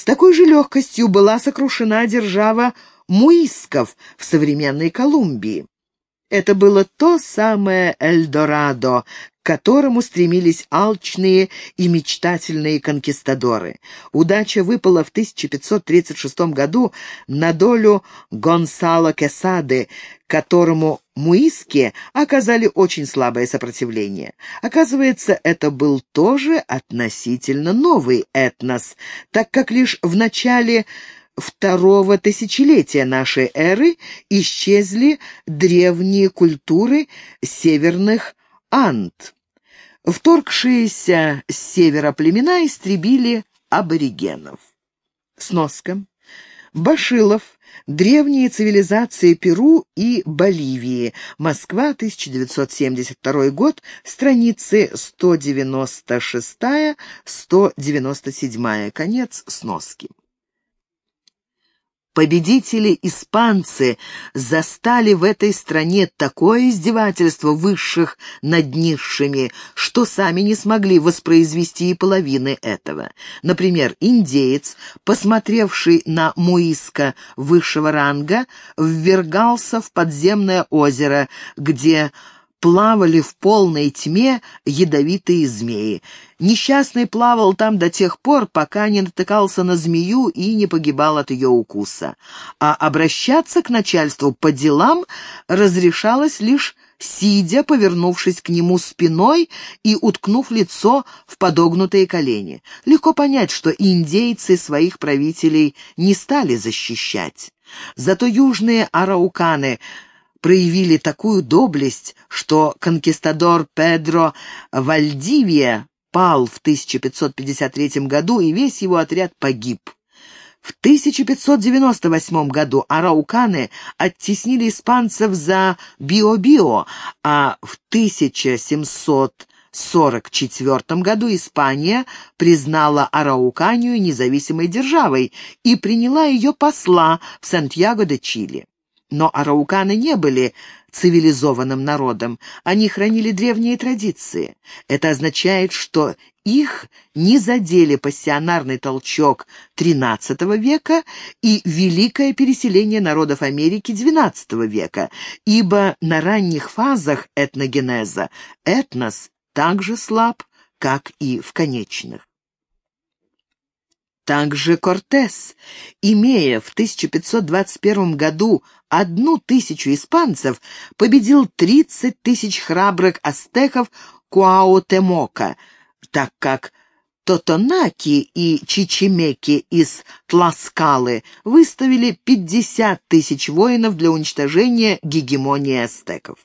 С такой же легкостью была сокрушена держава муисков в современной Колумбии. Это было то самое Эльдорадо, к которому стремились алчные и мечтательные конкистадоры. Удача выпала в 1536 году на долю Гонсало Кесады, которому муиски оказали очень слабое сопротивление. Оказывается, это был тоже относительно новый этнос, так как лишь в начале второго тысячелетия нашей эры исчезли древние культуры северных Анд. Вторгшиеся с севера племена истребили аборигенов. Сноска. Башилов. Древние цивилизации Перу и Боливии. Москва, 1972 год. Страницы 196-197. Конец сноски. Победители-испанцы застали в этой стране такое издевательство высших над низшими, что сами не смогли воспроизвести и половины этого. Например, индеец, посмотревший на Муиска высшего ранга, ввергался в подземное озеро, где плавали в полной тьме ядовитые змеи. Несчастный плавал там до тех пор, пока не натыкался на змею и не погибал от ее укуса. А обращаться к начальству по делам разрешалось лишь сидя, повернувшись к нему спиной и уткнув лицо в подогнутые колени. Легко понять, что индейцы своих правителей не стали защищать. Зато южные арауканы — проявили такую доблесть, что конкистадор Педро Вальдивия пал в 1553 году, и весь его отряд погиб. В 1598 году арауканы оттеснили испанцев за Био-Био, а в 1744 году Испания признала Арауканию независимой державой и приняла ее посла в Сантьяго де Чили. Но арауканы не были цивилизованным народом, они хранили древние традиции. Это означает, что их не задели пассионарный толчок XIII века и великое переселение народов Америки XII века, ибо на ранних фазах этногенеза этнос так же слаб, как и в конечных. Также Кортес, имея в 1521 году одну тысячу испанцев, победил 30 тысяч храбрых астеков Куаутемока, так как Тотонаки и Чичимеки из Тласкалы выставили 50 тысяч воинов для уничтожения гегемонии астеков.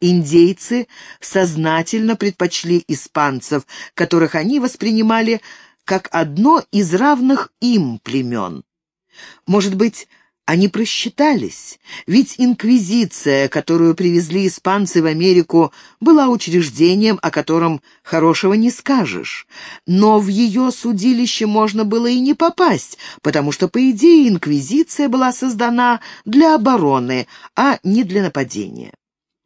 Индейцы сознательно предпочли испанцев, которых они воспринимали как одно из равных им племен. Может быть, они просчитались, ведь инквизиция, которую привезли испанцы в Америку, была учреждением, о котором хорошего не скажешь. Но в ее судилище можно было и не попасть, потому что, по идее, инквизиция была создана для обороны, а не для нападения.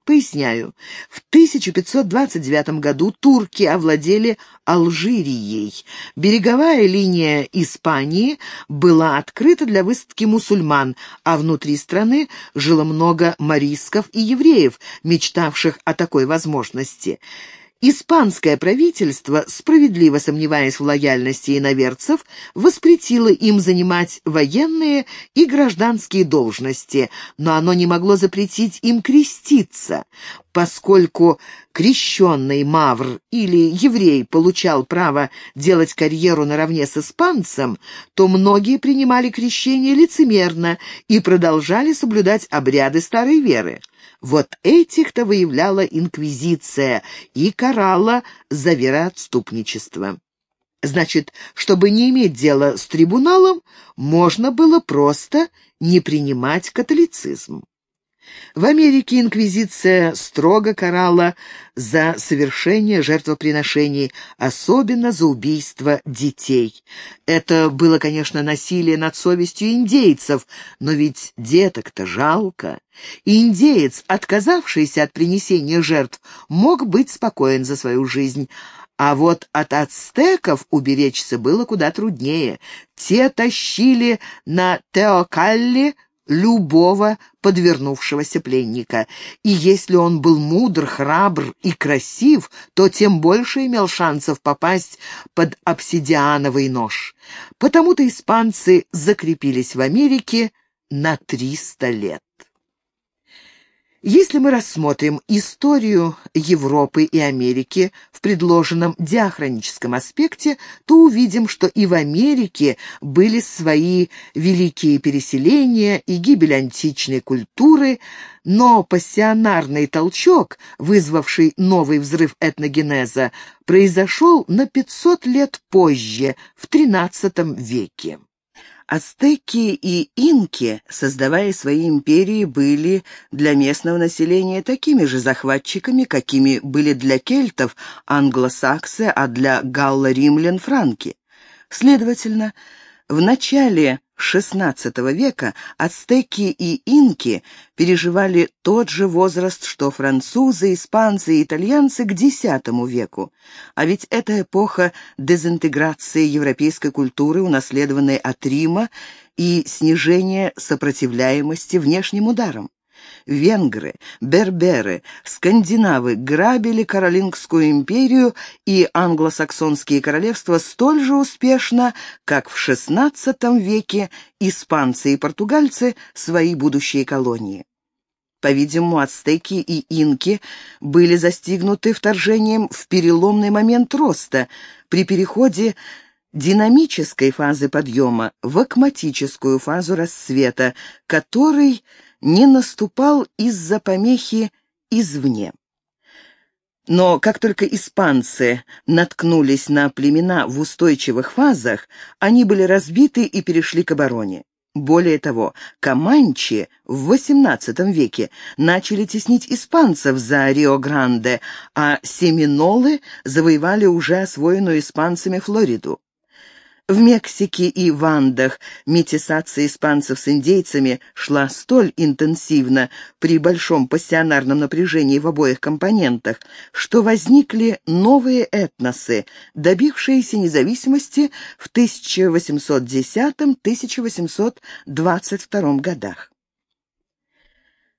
Поясняю. В 1529 году турки овладели Алжирией. Береговая линия Испании была открыта для высадки мусульман, а внутри страны жило много марисков и евреев, мечтавших о такой возможности. Испанское правительство, справедливо сомневаясь в лояльности иноверцев, воспретило им занимать военные и гражданские должности, но оно не могло запретить им креститься. Поскольку крещенный мавр или еврей получал право делать карьеру наравне с испанцем, то многие принимали крещение лицемерно и продолжали соблюдать обряды старой веры. Вот этих-то выявляла инквизиция и карала за вероотступничество. Значит, чтобы не иметь дела с трибуналом, можно было просто не принимать католицизм. В Америке инквизиция строго карала за совершение жертвоприношений, особенно за убийство детей. Это было, конечно, насилие над совестью индейцев, но ведь деток-то жалко. индеец, отказавшийся от принесения жертв, мог быть спокоен за свою жизнь, А вот от ацтеков уберечься было куда труднее. Те тащили на Теокалли любого подвернувшегося пленника. И если он был мудр, храбр и красив, то тем больше имел шансов попасть под обсидиановый нож. Потому-то испанцы закрепились в Америке на 300 лет. Если мы рассмотрим историю Европы и Америки в предложенном диахроническом аспекте, то увидим, что и в Америке были свои великие переселения и гибель античной культуры, но пассионарный толчок, вызвавший новый взрыв этногенеза, произошел на 500 лет позже, в XIII веке. Ацтеки и инки, создавая свои империи, были для местного населения такими же захватчиками, какими были для кельтов англосаксы, а для галло-римлян франки. Следовательно, в начале XVI века ацтеки и инки переживали тот же возраст, что французы, испанцы и итальянцы к X веку. А ведь это эпоха дезинтеграции европейской культуры, унаследованной от Рима, и снижения сопротивляемости внешним ударам. Венгры, берберы, скандинавы грабили Каролингскую империю и англосаксонские королевства столь же успешно, как в XVI веке испанцы и португальцы свои будущие колонии. По-видимому, ацтеки и инки были застигнуты вторжением в переломный момент роста при переходе динамической фазы подъема в акматическую фазу рассвета, который – не наступал из-за помехи извне. Но как только испанцы наткнулись на племена в устойчивых фазах, они были разбиты и перешли к обороне. Более того, команчи в XVIII веке начали теснить испанцев за Рио-Гранде, а семинолы завоевали уже освоенную испанцами Флориду. В Мексике и в Андах метисация испанцев с индейцами шла столь интенсивно при большом пассионарном напряжении в обоих компонентах, что возникли новые этносы, добившиеся независимости в 1810-1822 годах.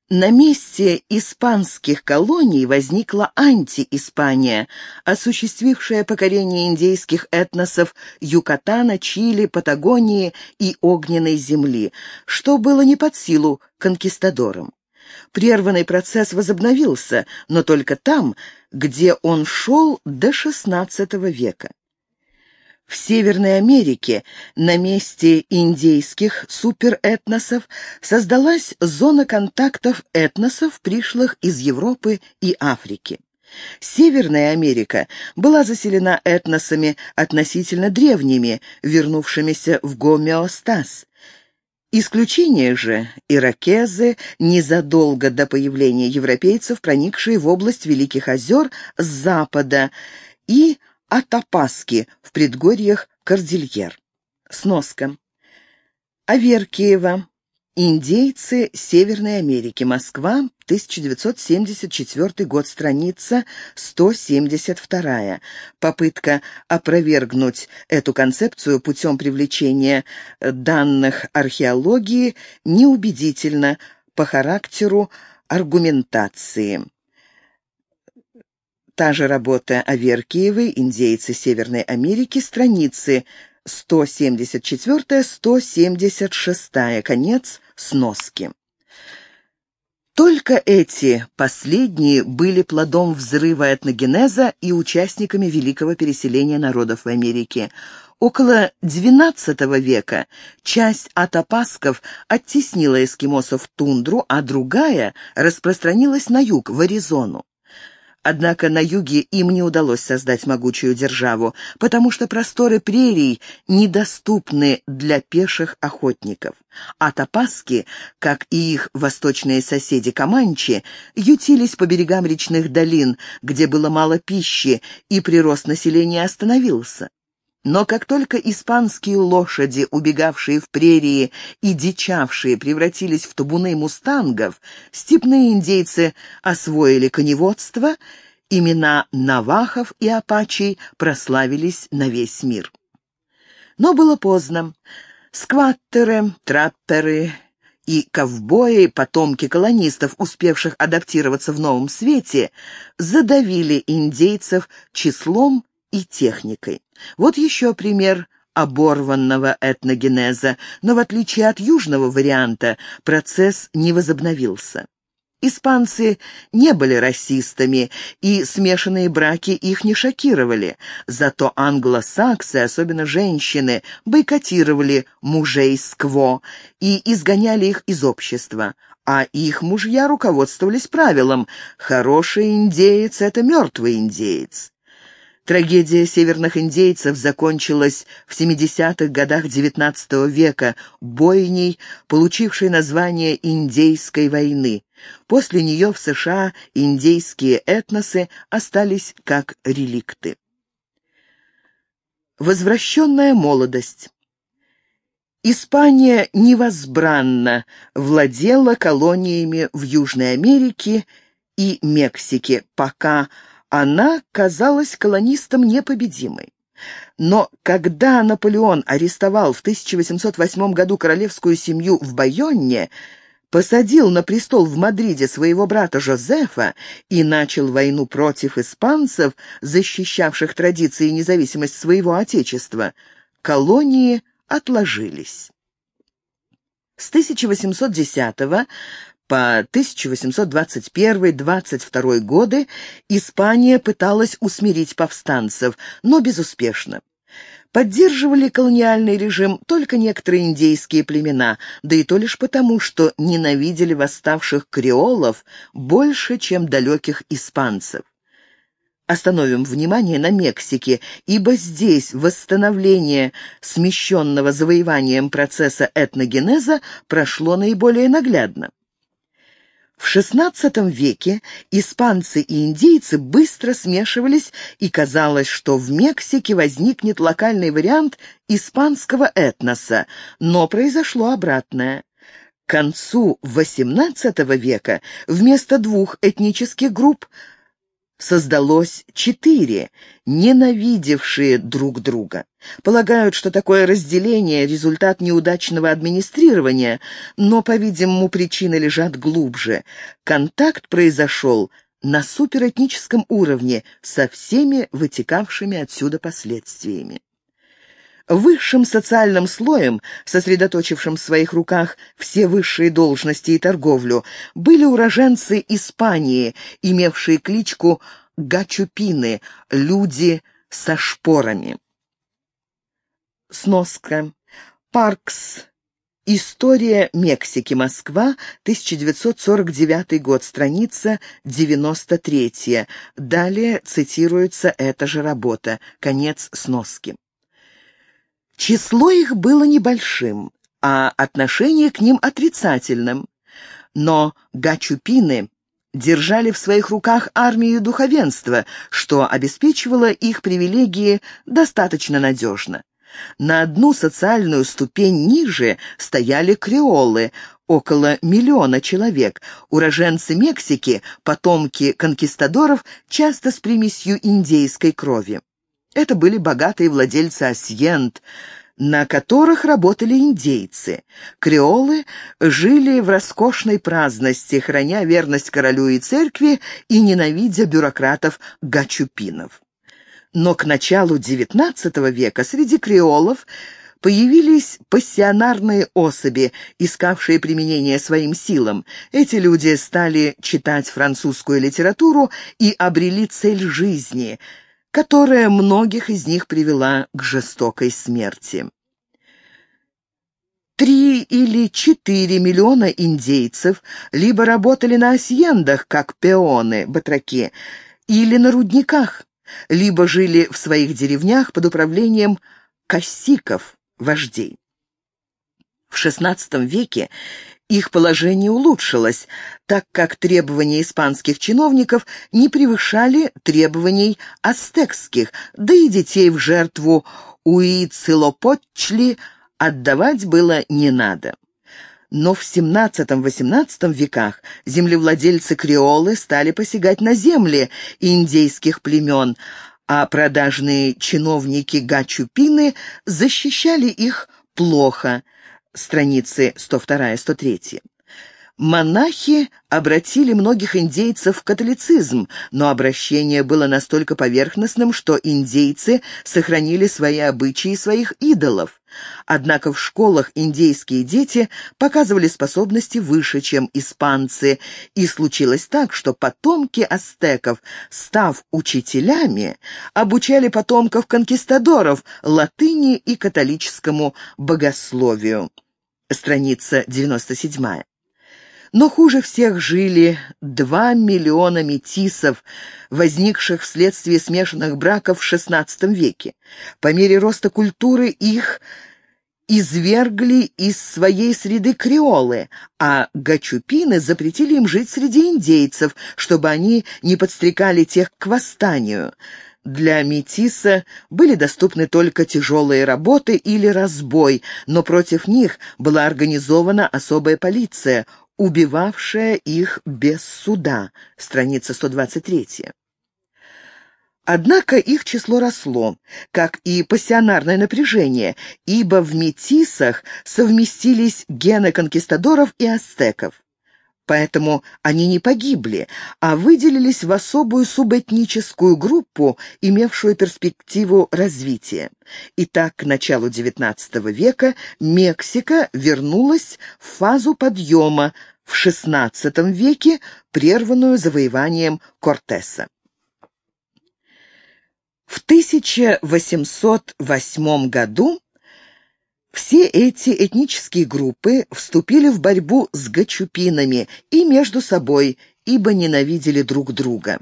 На месте испанских колоний возникла анти-Испания, осуществившая покорение индейских этносов Юкатана, Чили, Патагонии и Огненной земли, что было не под силу конкистадорам. Прерванный процесс возобновился, но только там, где он шел до XVI века. В Северной Америке на месте индейских суперэтносов создалась зона контактов этносов, пришлых из Европы и Африки. Северная Америка была заселена этносами относительно древними, вернувшимися в гомеостаз. Исключение же – иракезы, незадолго до появления европейцев, проникшие в область Великих озер с запада, и Атапаски в предгорьях Кордильер. Сноска. Аверкиева. Индейцы Северной Америки. Москва, 1974 год, страница 172. Попытка опровергнуть эту концепцию путем привлечения данных археологии неубедительна по характеру аргументации. Та же работа Аверкиевой «Индейцы Северной Америки», страницы 174-176, конец сноски. Только эти последние были плодом взрыва этногенеза и участниками великого переселения народов в Америке. Около XII века часть атапасков оттеснила эскимосов в тундру, а другая распространилась на юг, в Аризону. Однако на юге им не удалось создать могучую державу, потому что просторы прерий недоступны для пеших охотников. А топаски, как и их восточные соседи Каманчи, ютились по берегам речных долин, где было мало пищи, и прирост населения остановился. Но как только испанские лошади, убегавшие в прерии и дичавшие, превратились в табуны мустангов, степные индейцы освоили коневодство Имена навахов и апачей прославились на весь мир. Но было поздно. Скваттеры, трапперы и ковбои, потомки колонистов, успевших адаптироваться в новом свете, задавили индейцев числом и техникой. Вот еще пример оборванного этногенеза, но в отличие от южного варианта процесс не возобновился. Испанцы не были расистами, и смешанные браки их не шокировали. Зато англосаксы, особенно женщины, бойкотировали мужей скво и изгоняли их из общества. А их мужья руководствовались правилом «хороший индеец — это мертвый индеец». Трагедия северных индейцев закончилась в 70-х годах XIX века бойней, получившей название «Индейской войны». После нее в США индейские этносы остались как реликты. Возвращенная молодость Испания невозбранно владела колониями в Южной Америке и Мексике, пока она казалась колонистам непобедимой. Но когда Наполеон арестовал в 1808 году королевскую семью в Байонне, посадил на престол в Мадриде своего брата Жозефа и начал войну против испанцев, защищавших традиции и независимость своего отечества, колонии отложились. С 1810 по 1821-22 годы Испания пыталась усмирить повстанцев, но безуспешно. Поддерживали колониальный режим только некоторые индейские племена, да и то лишь потому, что ненавидели восставших креолов больше, чем далеких испанцев. Остановим внимание на Мексике, ибо здесь восстановление смещенного завоеванием процесса этногенеза прошло наиболее наглядно. В XVI веке испанцы и индейцы быстро смешивались, и казалось, что в Мексике возникнет локальный вариант испанского этноса, но произошло обратное. К концу XVIII века вместо двух этнических групп создалось четыре, ненавидевшие друг друга. Полагают, что такое разделение – результат неудачного администрирования, но, по-видимому, причины лежат глубже. Контакт произошел на суперэтническом уровне со всеми вытекавшими отсюда последствиями. Высшим социальным слоем, сосредоточившим в своих руках все высшие должности и торговлю, были уроженцы Испании, имевшие кличку Гачупины, люди со шпорами. Сноска. Паркс. История Мексики. Москва. 1949 год. Страница 93. Далее цитируется эта же работа. Конец сноски. Число их было небольшим, а отношение к ним отрицательным. Но гачупины держали в своих руках армию духовенства, что обеспечивало их привилегии достаточно надежно. На одну социальную ступень ниже стояли креолы, около миллиона человек, уроженцы Мексики, потомки конкистадоров, часто с примесью индейской крови. Это были богатые владельцы асьент, на которых работали индейцы. Креолы жили в роскошной праздности, храня верность королю и церкви и ненавидя бюрократов-гачупинов. Но к началу XIX века среди креолов появились пассионарные особи, искавшие применение своим силам. Эти люди стали читать французскую литературу и обрели цель жизни — которая многих из них привела к жестокой смерти. Три или четыре миллиона индейцев либо работали на асьендах, как пеоны, батраки, или на рудниках, либо жили в своих деревнях под управлением кассиков, вождей. В XVI веке их положение улучшилось, так как требования испанских чиновников не превышали требований ацтекских, да и детей в жертву Уицилопочли отдавать было не надо. Но в XVII-XVIII веках землевладельцы-креолы стали посягать на земли индейских племен, а продажные чиновники Гачупины защищали их плохо. Страницы 102-103. Монахи обратили многих индейцев в католицизм, но обращение было настолько поверхностным, что индейцы сохранили свои обычаи своих идолов. Однако в школах индейские дети показывали способности выше, чем испанцы, и случилось так, что потомки ацтеков, став учителями, обучали потомков конкистадоров латыни и католическому богословию. Страница 97. Но хуже всех жили два миллиона метисов, возникших вследствие смешанных браков в XVI веке. По мере роста культуры их извергли из своей среды креолы, а гачупины запретили им жить среди индейцев, чтобы они не подстрекали тех к восстанию. Для метиса были доступны только тяжелые работы или разбой, но против них была организована особая полиция, убивавшая их без суда, страница 123. Однако их число росло, как и пассионарное напряжение, ибо в метисах совместились гены конкистадоров и ацтеков. Поэтому они не погибли, а выделились в особую субэтническую группу, имевшую перспективу развития. Итак, к началу XIX века Мексика вернулась в фазу подъема, в XVI веке прерванную завоеванием Кортеса. В 1808 году все эти этнические группы вступили в борьбу с гачупинами и между собой, ибо ненавидели друг друга.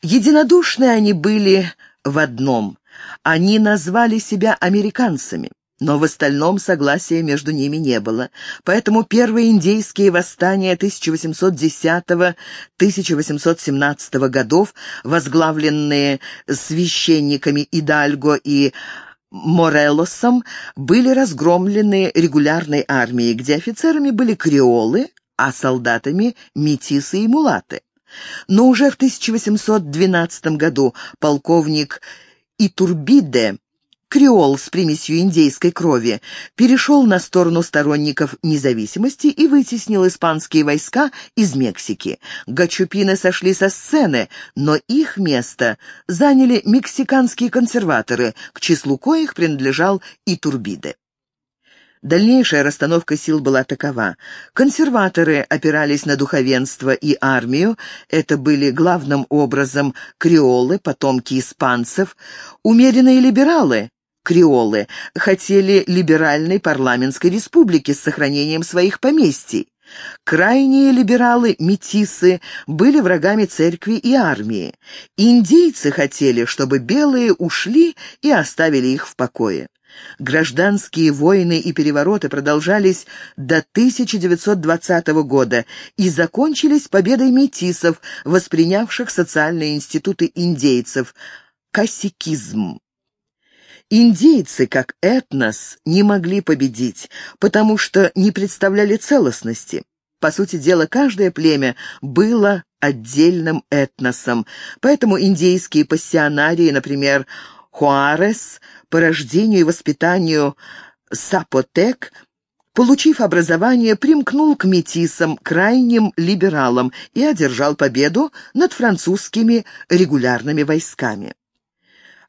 Единодушны они были в одном – они назвали себя американцами. Но в остальном согласия между ними не было, поэтому первые индейские восстания 1817-1817 годов, возглавленные священниками Идальго и Морелосом, были разгромлены регулярной армией, где офицерами были креолы, а солдатами — метисы и мулаты. Но уже в 1812 году полковник Итурбиде креол с примесью индейской крови, перешел на сторону сторонников независимости и вытеснил испанские войска из Мексики. Гачупины сошли со сцены, но их место заняли мексиканские консерваторы, к числу коих принадлежал и Турбиде. Дальнейшая расстановка сил была такова. Консерваторы опирались на духовенство и армию, это были главным образом креолы, потомки испанцев, умеренные либералы, креолы хотели либеральной парламентской республики с сохранением своих поместий. Крайние либералы, метисы, были врагами церкви и армии. Индейцы хотели, чтобы белые ушли и оставили их в покое. Гражданские войны и перевороты продолжались до 1920 года и закончились победой метисов, воспринявших социальные институты индейцев – косикизм. Индейцы, как этнос, не могли победить, потому что не представляли целостности. По сути дела, каждое племя было отдельным этносом, поэтому индейские пассионарии, например, Хуарес, по рождению и воспитанию Сапотек, получив образование, примкнул к метисам, крайним либералам и одержал победу над французскими регулярными войсками.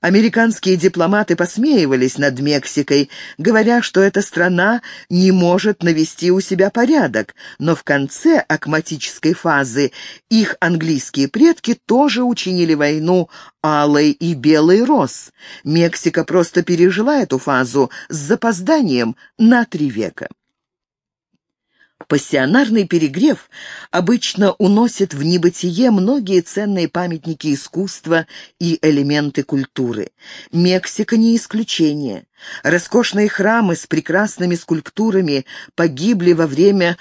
Американские дипломаты посмеивались над Мексикой, говоря, что эта страна не может навести у себя порядок, но в конце акматической фазы их английские предки тоже учинили войну алой и белой роз. Мексика просто пережила эту фазу с запозданием на три века. Пассионарный перегрев обычно уносит в небытие многие ценные памятники искусства и элементы культуры. Мексика не исключение. Роскошные храмы с прекрасными скульптурами погибли во время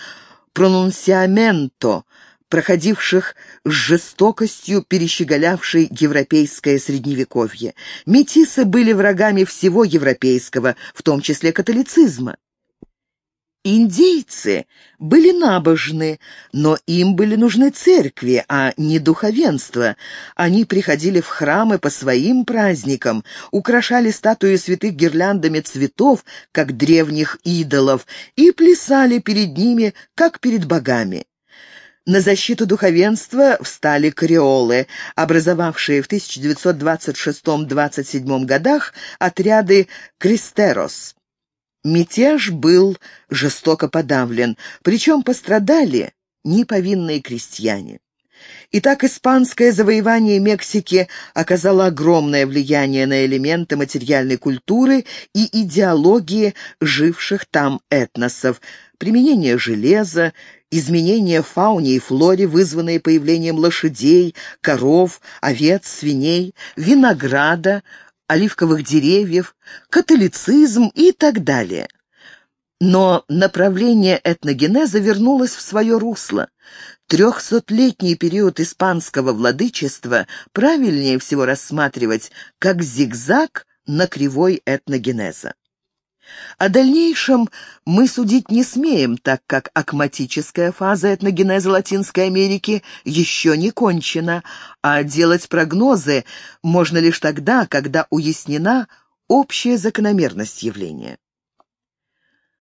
пронунсиаменто, проходивших с жестокостью перещеголявшей европейское средневековье. Метисы были врагами всего европейского, в том числе католицизма. Индейцы были набожны, но им были нужны церкви, а не духовенство. Они приходили в храмы по своим праздникам, украшали статуи святых гирляндами цветов, как древних идолов, и плясали перед ними, как перед богами. На защиту духовенства встали креолы, образовавшие в 1926-27 годах отряды «Кристерос». Мятеж был жестоко подавлен, причем пострадали неповинные крестьяне. Итак, испанское завоевание Мексики оказало огромное влияние на элементы материальной культуры и идеологии живших там этносов, применение железа, изменения в фауне и флоре, вызванные появлением лошадей, коров, овец, свиней, винограда, оливковых деревьев, католицизм и так далее. Но направление этногенеза вернулось в свое русло. Трехсотлетний период испанского владычества правильнее всего рассматривать как зигзаг на кривой этногенеза. О дальнейшем мы судить не смеем, так как акматическая фаза этногенеза Латинской Америки еще не кончена, а делать прогнозы можно лишь тогда, когда уяснена общая закономерность явления.